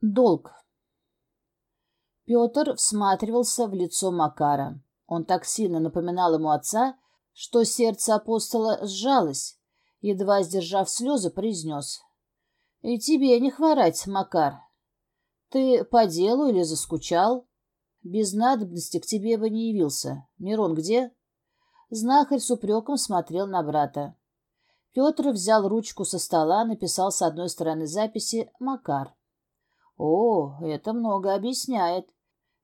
Долг. Петр всматривался в лицо Макара. Он так сильно напоминал ему отца, что сердце апостола сжалось. Едва сдержав слезы, произнес. — И тебе не хворать, Макар. Ты по делу или заскучал? Без надобности к тебе бы не явился. Мирон где? Знахарь с упреком смотрел на брата. Петр взял ручку со стола, написал с одной стороны записи «Макар». О, это много объясняет.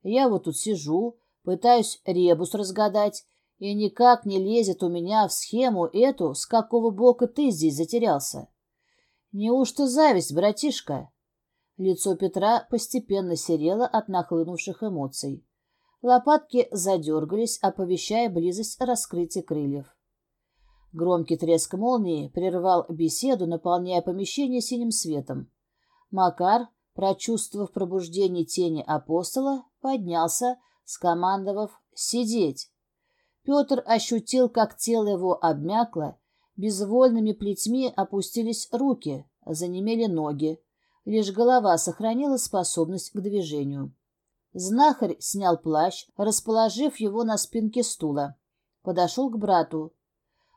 Я вот тут сижу, пытаюсь ребус разгадать, и никак не лезет у меня в схему эту, с какого бока ты здесь затерялся. Неужто зависть, братишка? Лицо Петра постепенно серело от нахлынувших эмоций. Лопатки задергались, оповещая близость раскрытия крыльев. Громкий треск молнии прервал беседу, наполняя помещение синим светом. Макар, прочувствовав пробуждение тени апостола, поднялся, скомандовав «сидеть». Петр ощутил, как тело его обмякло, безвольными плетьми опустились руки, занемели ноги, лишь голова сохранила способность к движению. Знахарь снял плащ, расположив его на спинке стула. Подошел к брату.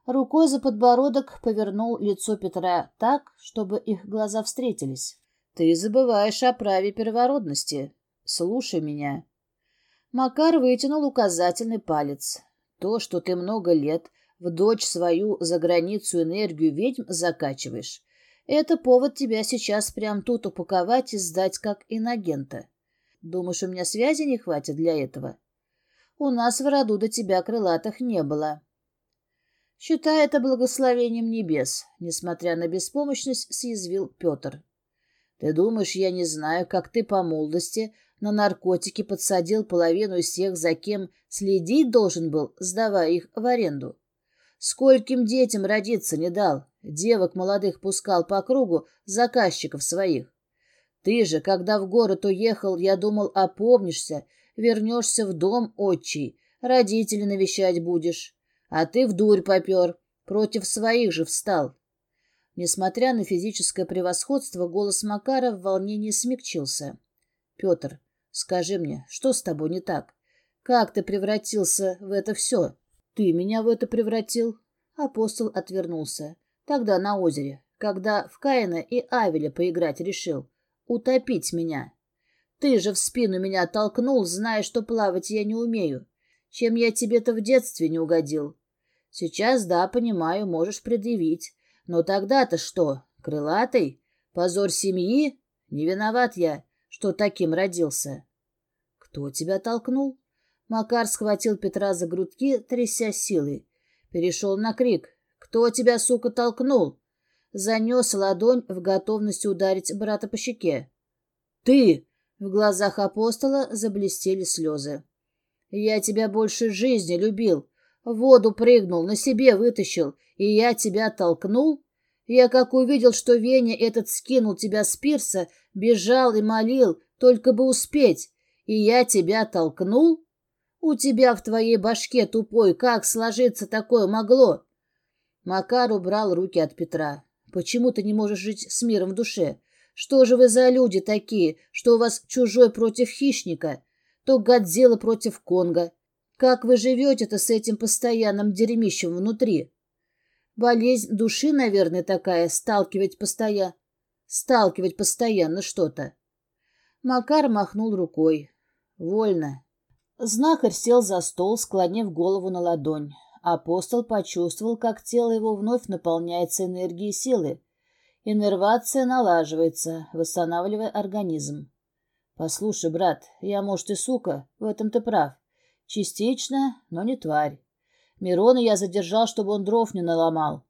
Рукой за подбородок повернул лицо Петра так, чтобы их глаза встретились. Ты забываешь о праве первородности. Слушай меня. Макар вытянул указательный палец. То, что ты много лет в дочь свою за границу энергию ведьм закачиваешь, это повод тебя сейчас прям тут упаковать и сдать как инагента. Думаешь, у меня связи не хватит для этого? У нас в роду до тебя крылатых не было. Считай это благословением небес, несмотря на беспомощность, съязвил Петр. Ты думаешь, я не знаю, как ты по молодости на наркотики подсадил половину из тех, за кем следить должен был, сдавая их в аренду? Скольким детям родиться не дал, девок молодых пускал по кругу заказчиков своих. Ты же, когда в город уехал, я думал, опомнишься, вернешься в дом отчий, родителей навещать будешь. А ты в дурь попер, против своих же встал. Несмотря на физическое превосходство, голос Макара в волнении смягчился. «Петр, скажи мне, что с тобой не так? Как ты превратился в это все? Ты меня в это превратил?» Апостол отвернулся. Тогда на озере, когда в Каина и Авеля поиграть решил. Утопить меня. Ты же в спину меня толкнул, зная, что плавать я не умею. Чем я тебе-то в детстве не угодил? Сейчас, да, понимаю, можешь предъявить. Но тогда-то что, крылатый? Позор семьи? Не виноват я, что таким родился. Кто тебя толкнул? Макар схватил Петра за грудки, тряся силой. Перешел на крик. «Кто тебя, сука, толкнул?» Занес ладонь в готовности ударить брата по щеке. «Ты!» — в глазах апостола заблестели слезы. «Я тебя больше жизни любил. Воду прыгнул, на себе вытащил, и я тебя толкнул? Я как увидел, что Веня этот скинул тебя с пирса, бежал и молил, только бы успеть, и я тебя толкнул? У тебя в твоей башке тупой, как сложиться такое могло? Макар убрал руки от Петра. Почему ты не можешь жить с миром в душе? Что же вы за люди такие, что у вас чужой против хищника? То Годзилла против Конга. Как вы живете-то с этим постоянным дерьмищем внутри? Болезнь души, наверное, такая, сталкивать постоянно. Сталкивать постоянно что-то. Макар махнул рукой. Вольно. Знахарь сел за стол, склонив голову на ладонь. Апостол почувствовал, как тело его вновь наполняется энергией силы. Иннервация налаживается, восстанавливая организм. «Послушай, брат, я, может, и сука, в этом ты прав. Частично, но не тварь. Мирона я задержал, чтобы он дров не наломал.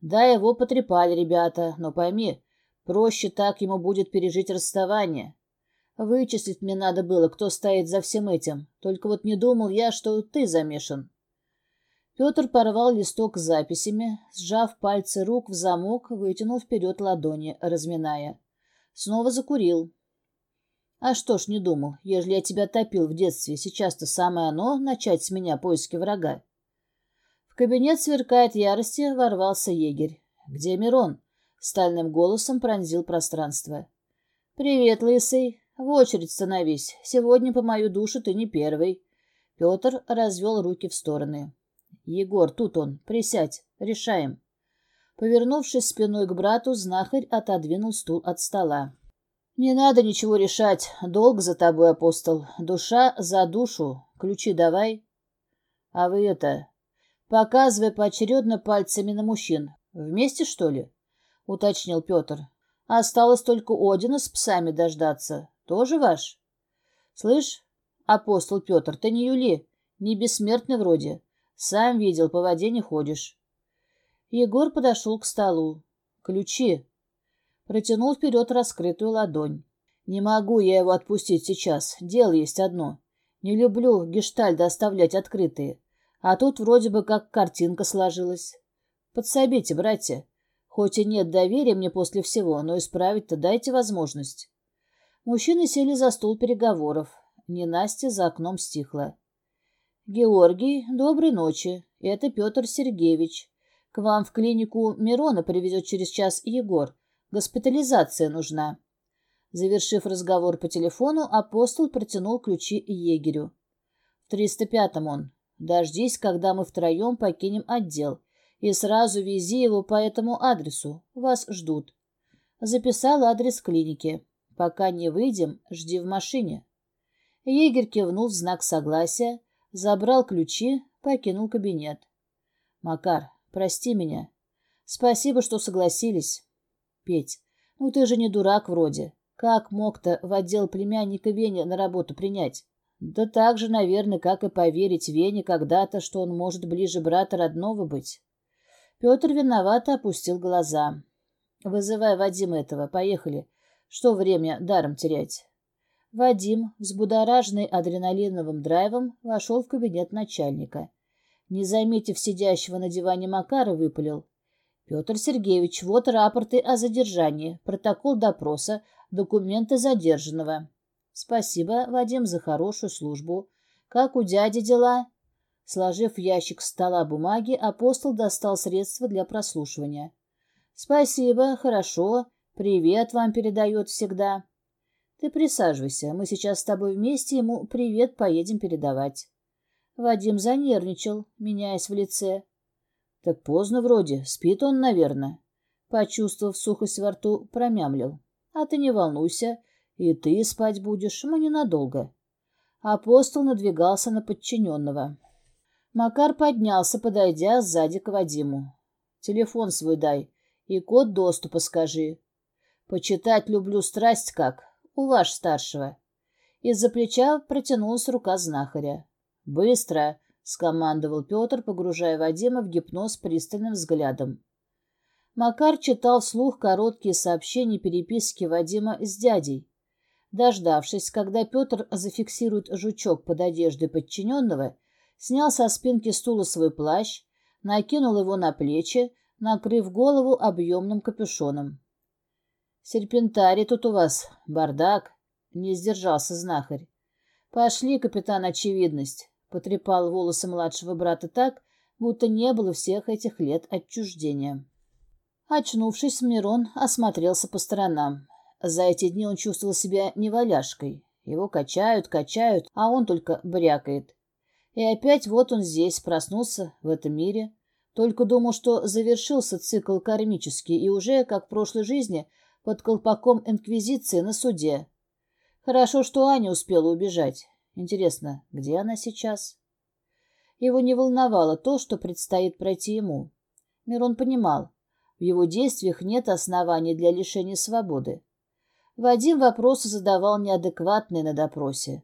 Да, его потрепали ребята, но пойми, проще так ему будет пережить расставание. Вычислить мне надо было, кто стоит за всем этим. Только вот не думал я, что ты замешан. Петр порвал листок с записями, сжав пальцы рук в замок, вытянул вперед ладони, разминая. Снова закурил. А что ж не думал, ежели я тебя топил в детстве, сейчас-то самое оно начать с меня поиски врага кабинет, сверкает ярости, ворвался егерь. «Где Мирон?» — стальным голосом пронзил пространство. «Привет, лысый. В очередь становись. Сегодня по мою душу ты не первый». Петр развел руки в стороны. «Егор, тут он. Присядь. Решаем». Повернувшись спиной к брату, знахарь отодвинул стул от стола. «Не надо ничего решать. Долг за тобой, апостол. Душа за душу. Ключи давай». «А вы это...» Показывая поочередно пальцами на мужчин. «Вместе, что ли?» — уточнил Петр. «Осталось только Одина с псами дождаться. Тоже ваш?» «Слышь, апостол Петр, ты не Юли, не бессмертный вроде. Сам видел, по воде не ходишь». Егор подошел к столу. «Ключи!» Протянул вперед раскрытую ладонь. «Не могу я его отпустить сейчас. Дело есть одно. Не люблю гештальды оставлять открытые. А тут вроде бы как картинка сложилась. Подсобите, братья. Хоть и нет доверия мне после всего, но исправить-то дайте возможность». Мужчины сели за стол переговоров. Ненастья за окном стихла. «Георгий, доброй ночи. Это Петр Сергеевич. К вам в клинику Мирона привезет через час Егор. Госпитализация нужна. Завершив разговор по телефону, апостол протянул ключи егерю. В 305-м он. Дождись, когда мы втроем покинем отдел, и сразу вези его по этому адресу. Вас ждут. Записал адрес клиники. Пока не выйдем, жди в машине. Егерь кивнул в знак согласия, забрал ключи, покинул кабинет. Макар, Прости меня. Спасибо, что согласились. Петь, ну ты же не дурак вроде. Как мог-то в отдел племянника Веня на работу принять? Да так же, наверное, как и поверить Вене когда-то, что он может ближе брата родного быть. Петр виновато опустил глаза. «Вызывай Вадима этого. Поехали. Что время даром терять?» Вадим, взбудораженный адреналиновым драйвом, вошел в кабинет начальника не заметив сидящего на диване Макара, выпалил. «Петр Сергеевич, вот рапорты о задержании, протокол допроса, документы задержанного». «Спасибо, Вадим, за хорошую службу. Как у дяди дела?» Сложив в ящик стола бумаги, апостол достал средства для прослушивания. «Спасибо, хорошо. Привет вам передает всегда». «Ты присаживайся, мы сейчас с тобой вместе ему привет поедем передавать». Вадим занервничал, меняясь в лице. Так поздно вроде, спит он, наверное. Почувствовав сухость во рту, промямлил. А ты не волнуйся, и ты спать будешь, мы ненадолго. Апостол надвигался на подчиненного. Макар поднялся, подойдя сзади к Вадиму. «Телефон свой дай и код доступа скажи. Почитать люблю страсть как, у ваш старшего». Из-за плеча протянулась рука знахаря. «Быстро!» — скомандовал Петр, погружая Вадима в гипноз пристальным взглядом. Макар читал вслух короткие сообщения переписки Вадима с дядей. Дождавшись, когда Петр зафиксирует жучок под одеждой подчиненного, снял со спинки стула свой плащ, накинул его на плечи, накрыв голову объемным капюшоном. «Серпентарий тут у вас, бардак!» — не сдержался знахарь. «Пошли, капитан, очевидность потрепал волосы младшего брата так, будто не было всех этих лет отчуждения. Очнувшись, Мирон осмотрелся по сторонам. За эти дни он чувствовал себя неваляшкой. Его качают, качают, а он только брякает. И опять вот он здесь, проснулся в этом мире. Только думал, что завершился цикл кармический и уже, как в прошлой жизни, под колпаком Инквизиции на суде. Хорошо, что Аня успела убежать. Интересно, где она сейчас? Его не волновало то, что предстоит пройти ему. Мирон понимал, в его действиях нет оснований для лишения свободы. Вадим вопросы задавал неадекватные на допросе.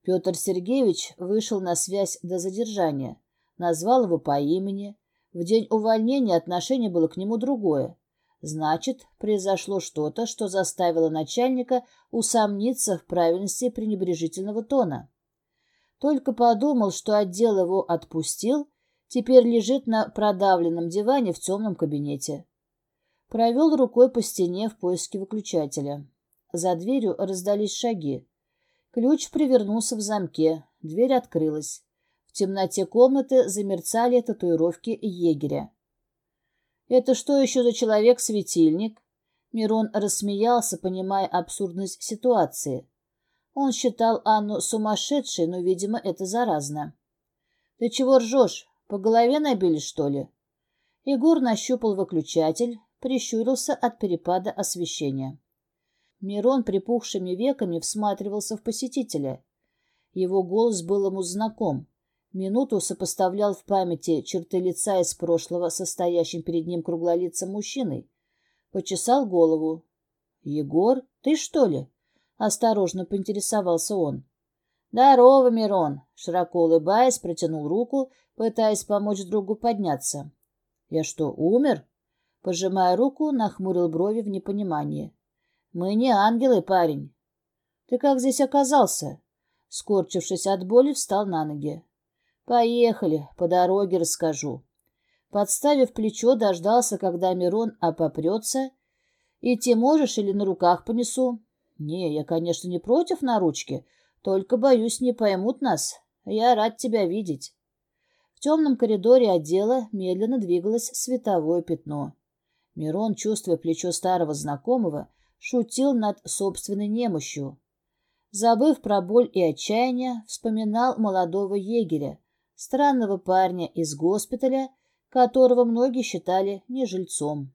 Петр Сергеевич вышел на связь до задержания, назвал его по имени. В день увольнения отношение было к нему другое. Значит, произошло что-то, что заставило начальника усомниться в правильности пренебрежительного тона. Только подумал, что отдел его отпустил, теперь лежит на продавленном диване в темном кабинете. Провел рукой по стене в поиске выключателя. За дверью раздались шаги. Ключ привернулся в замке, дверь открылась. В темноте комнаты замерцали татуировки егеря. Это что еще за человек-светильник? Мирон рассмеялся, понимая абсурдность ситуации. Он считал Анну сумасшедшей, но, видимо, это заразно. «Ты чего ржешь? По голове набили, что ли?» Егор нащупал выключатель, прищурился от перепада освещения. Мирон припухшими веками всматривался в посетителя. Его голос был ему знаком. Минуту сопоставлял в памяти черты лица из прошлого состоящим перед ним круглолицым мужчиной. Почесал голову. «Егор, ты что ли?» — осторожно поинтересовался он. «Здорово, Мирон!» — широко улыбаясь, протянул руку, пытаясь помочь другу подняться. «Я что, умер?» Пожимая руку, нахмурил брови в непонимании. «Мы не ангелы, парень». «Ты как здесь оказался?» Скорчившись от боли, встал на ноги. «Поехали, по дороге расскажу». Подставив плечо, дождался, когда Мирон опопрется. «Идти можешь или на руках понесу?» «Не, я, конечно, не против на ручке, только, боюсь, не поймут нас. Я рад тебя видеть». В темном коридоре отдела медленно двигалось световое пятно. Мирон, чувствуя плечо старого знакомого, шутил над собственной немощью. Забыв про боль и отчаяние, вспоминал молодого егеря, странного парня из госпиталя, которого многие считали не жильцом.